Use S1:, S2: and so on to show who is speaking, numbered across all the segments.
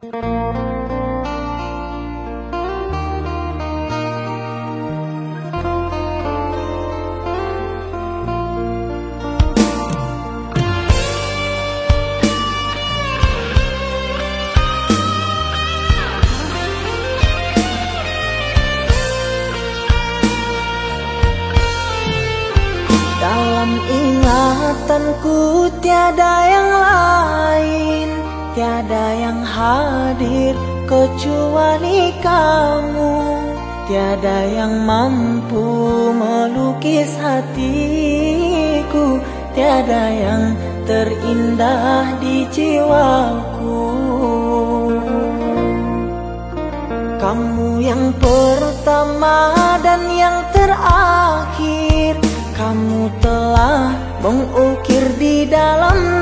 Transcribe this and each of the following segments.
S1: Dalam ingatanku tiada yang lain Tiada yang hadir kecuali kamu. Tiada yang mampu melukis hatiku. Tiada yang terindah di jiwaku. Kamu yang pertama dan yang terakhir. Kamu telah mengukir di dalam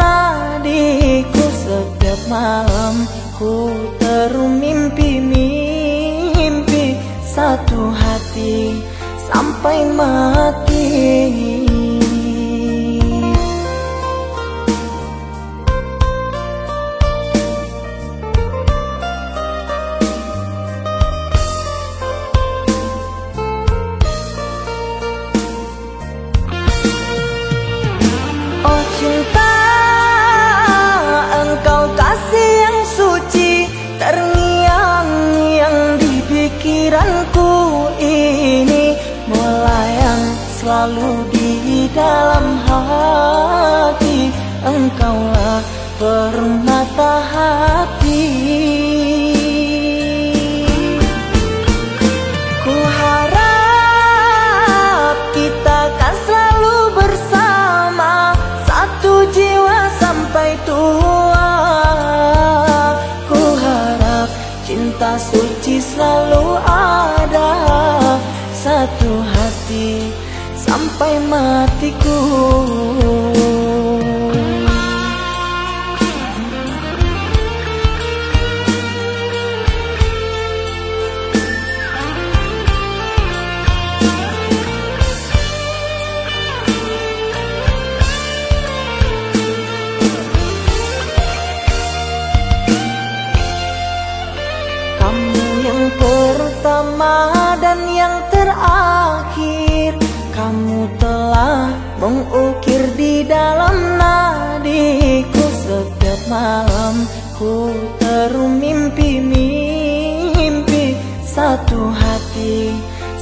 S1: Malam ku terum mimpi-mimpi Satu hati sampai mati selalu di dalam hati. Engkaulah permata hati. Ku harap kita kan selalu bersama. Satu jiwa sampai tua. Ku harap cinta suci selalu ada. Satu hati sampai matiku malam ku terum mimpi-mimpi Satu hati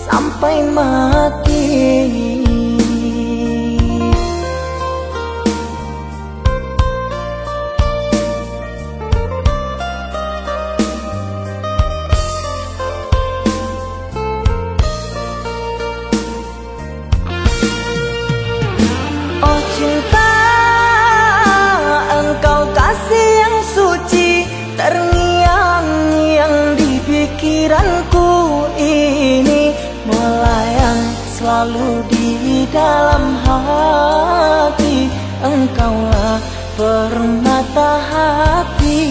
S1: sampai mati selalu di dalam hati. Engkaulah permata hati.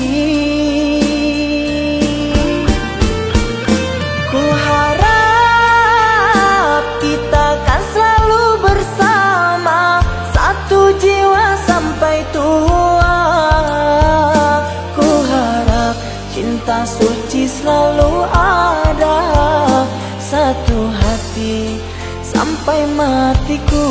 S1: Ku harap kita kan selalu bersama. Satu jiwa sampai tua. Ku harap cinta suci selalu ada. Satu hati sampai matiku.